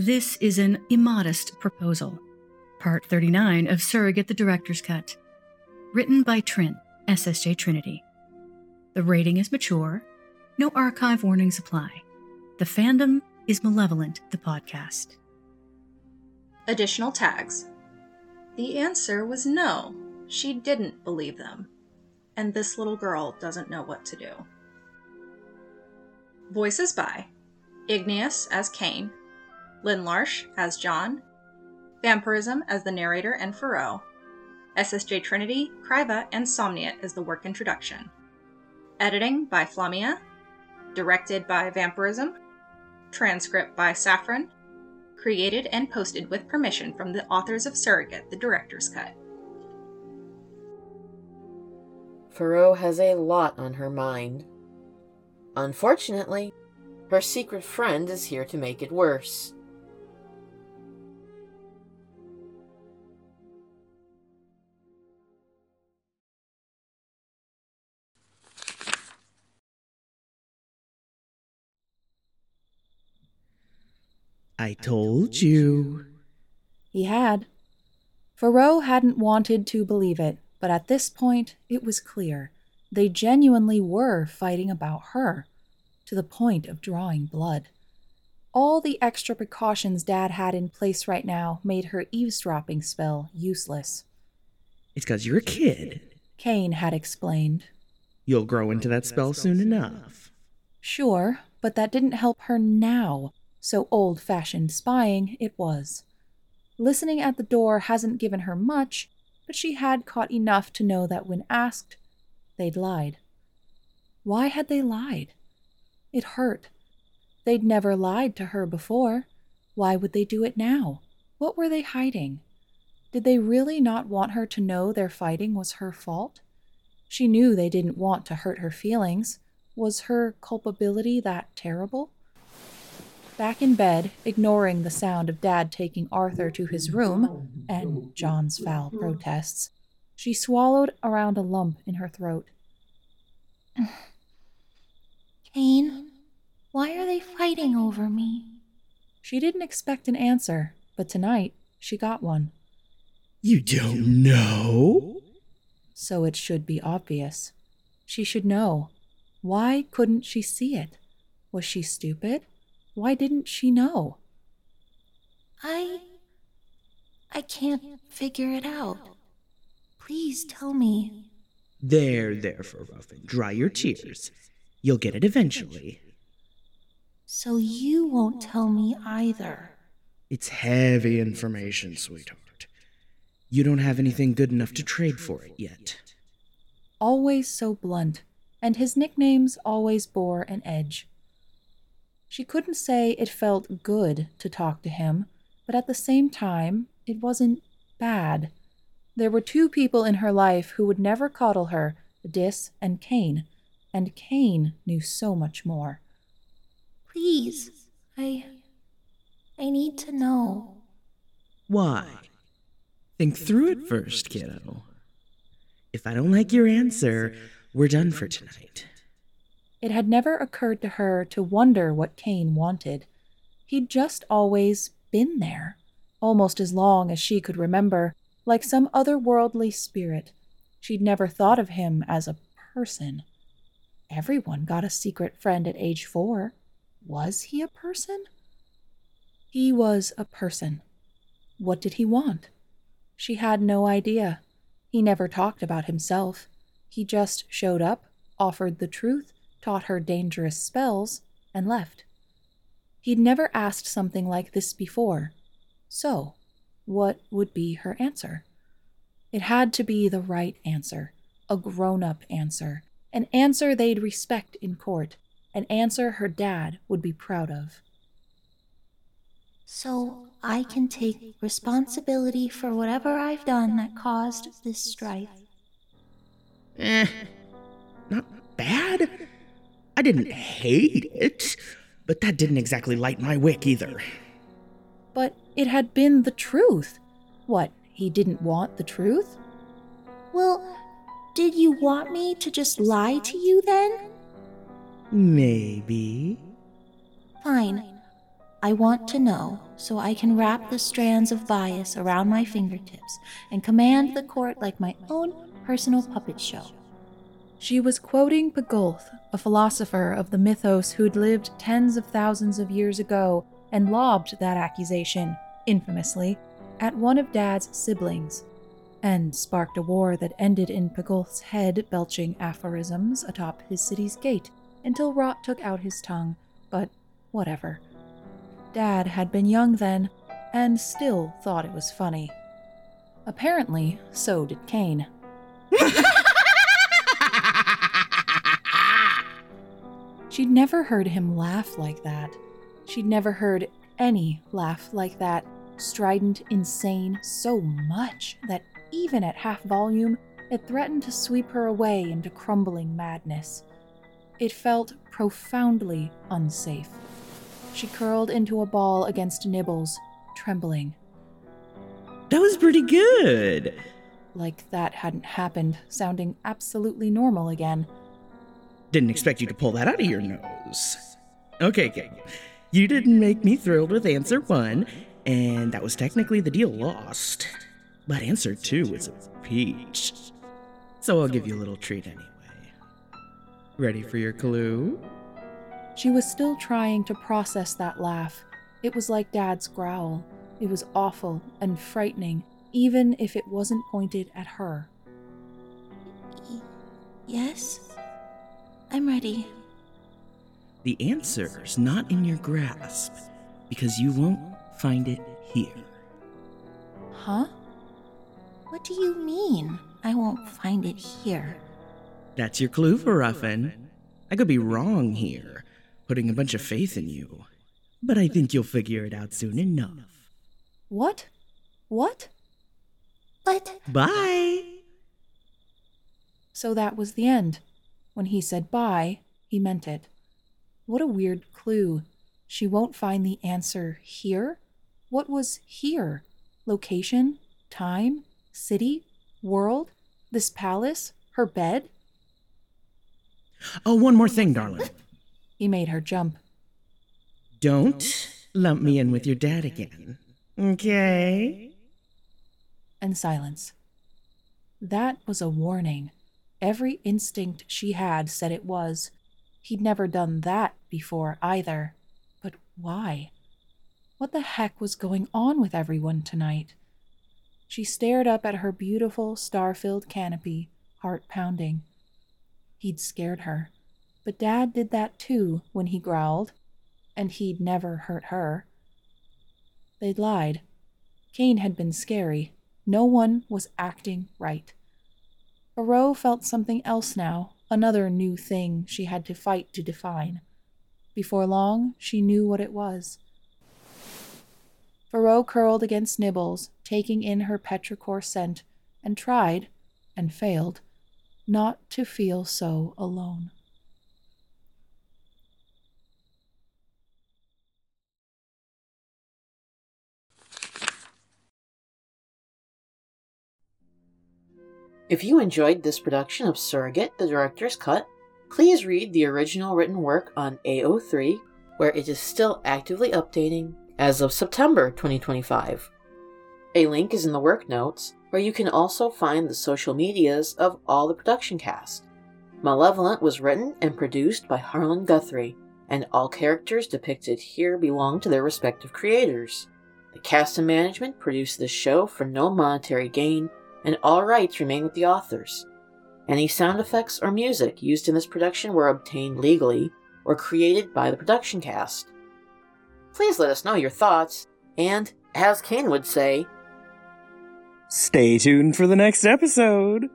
This is an immodest proposal. Part 39 of Surrogate the Director's Cut. Written by Trin, SSJ Trinity. The rating is mature. No archive warnings apply. The fandom is Malevolent, the podcast. Additional tags. The answer was no. She didn't believe them. And this little girl doesn't know what to do. Voices by Igneous as Kane, Lynn Larsh as John, Vampirism as the narrator and Furrow, SSJ Trinity, Kriva, and Somniat as the work introduction. Editing by Flamia, directed by Vampirism, transcript by Saffron, created and posted with permission from the authors of Surrogate, the director's cut. Furrow has a lot on her mind. Unfortunately, her secret friend is here to make it worse. I told you. He had. Furrow hadn't wanted to believe it, but at this point it was clear. They genuinely were fighting about her, to the point of drawing blood. All the extra precautions Dad had in place right now made her eavesdropping spell useless. It's because you're a kid. Kane had explained. You'll grow into that spell soon enough. Sure, but that didn't help her now so old fashioned spying it was. Listening at the door hasn't given her much, but she had caught enough to know that when asked, they'd lied. Why had they lied? It hurt. They'd never lied to her before. Why would they do it now? What were they hiding? Did they really not want her to know their fighting was her fault? She knew they didn't want to hurt her feelings. Was her culpability that terrible? Back in bed, ignoring the sound of Dad taking Arthur to his room and John's foul protests, she swallowed around a lump in her throat. Kane, why are they fighting over me? She didn't expect an answer, but tonight she got one. You don't know? So it should be obvious. She should know. Why couldn't she see it? Was she stupid? Why didn't she know? I. I can't figure it out. Please tell me. There, there, Furruffin. Dry your tears. You'll get it eventually. So you won't tell me either. It's heavy information, sweetheart. You don't have anything good enough to trade for it yet. Always so blunt, and his nicknames always bore an edge. She couldn't say it felt good to talk to him, but at the same time, it wasn't bad. There were two people in her life who would never coddle her Dis and Kane, and Kane knew so much more. Please, I. I need to know. Why? Think through it first, kiddo. If I don't like your answer, we're done for tonight. It had never occurred to her to wonder what Kane wanted. He'd just always been there, almost as long as she could remember, like some otherworldly spirit. She'd never thought of him as a person. Everyone got a secret friend at age four. Was he a person? He was a person. What did he want? She had no idea. He never talked about himself. He just showed up, offered the truth, taught her dangerous spells, and left. He'd never asked something like this before. So, what would be her answer? It had to be the right answer, a grown up answer, an answer they'd respect in court, an answer her dad would be proud of. So I can take responsibility for whatever I've done that caused this strife. Eh, not bad. I didn't hate it, but that didn't exactly light my wick either. But it had been the truth. What, he didn't want the truth? Well, did you want me to just lie to you then? Maybe. Fine. I want to know so I can wrap the strands of bias around my fingertips and command the court like my own personal puppet show. She was quoting Pagulth, a philosopher of the mythos who'd lived tens of thousands of years ago and lobbed that accusation, infamously, at one of Dad's siblings, and sparked a war that ended in Pagulth's head belching aphorisms atop his city's gate until Rot took out his tongue, but whatever. Dad had been young then, and still thought it was funny. Apparently, so did Kane. She'd never heard him laugh like that. She'd never heard any laugh like that, strident, insane, so much that even at half volume, it threatened to sweep her away into crumbling madness. It felt profoundly unsafe. She curled into a ball against Nibbles, trembling. That was pretty good. Like that hadn't happened, sounding absolutely normal again. Didn't expect you to pull that out of your nose. Okay, okay. You didn't make me thrilled with answer one, and that was technically the deal lost. But answer two is a peach. So I'll give you a little treat anyway. Ready for your clue? She was still trying to process that laugh. It was like Dad's growl. It was awful and frightening, even if it wasn't pointed at her. Yes? I'm ready. The answer's not in your grasp, because you won't find it here. Huh? What do you mean? I won't find it here. That's your clue Furruffin. I could be wrong here, putting a bunch of faith in you. But I think you'll figure it out soon enough. What? What? But Bye! So that was the end. When he said bye, he meant it. What a weird clue. She won't find the answer here? What was here? Location? Time? City? World? This palace? Her bed? Oh, one more thing, darling. He made her jump. Don't lump me in with your dad again. Okay? And silence. That was a warning. Every instinct she had said it was. He'd never done that before either. But why? What the heck was going on with everyone tonight? She stared up at her beautiful, star filled canopy, heart pounding. He'd scared her. But Dad did that too when he growled, and he'd never hurt her. They'd lied. Kane had been scary. No one was acting right. Furrow felt something else now, another new thing she had to fight to define. Before long, she knew what it was. Furrow curled against Nibbles, taking in her petrichor scent, and tried, and failed, not to feel so alone. If you enjoyed this production of Surrogate, the Director's Cut, please read the original written work on AO3, where it is still actively updating as of September 2025. A link is in the work notes, where you can also find the social medias of all the production cast. Malevolent was written and produced by Harlan Guthrie, and all characters depicted here belong to their respective creators. The cast and management produced this show for no monetary gain, and all rights remain with the authors. Any sound effects or music used in this production were obtained legally or created by the production cast. Please let us know your thoughts, and, as Kane would say, Stay tuned for the next episode.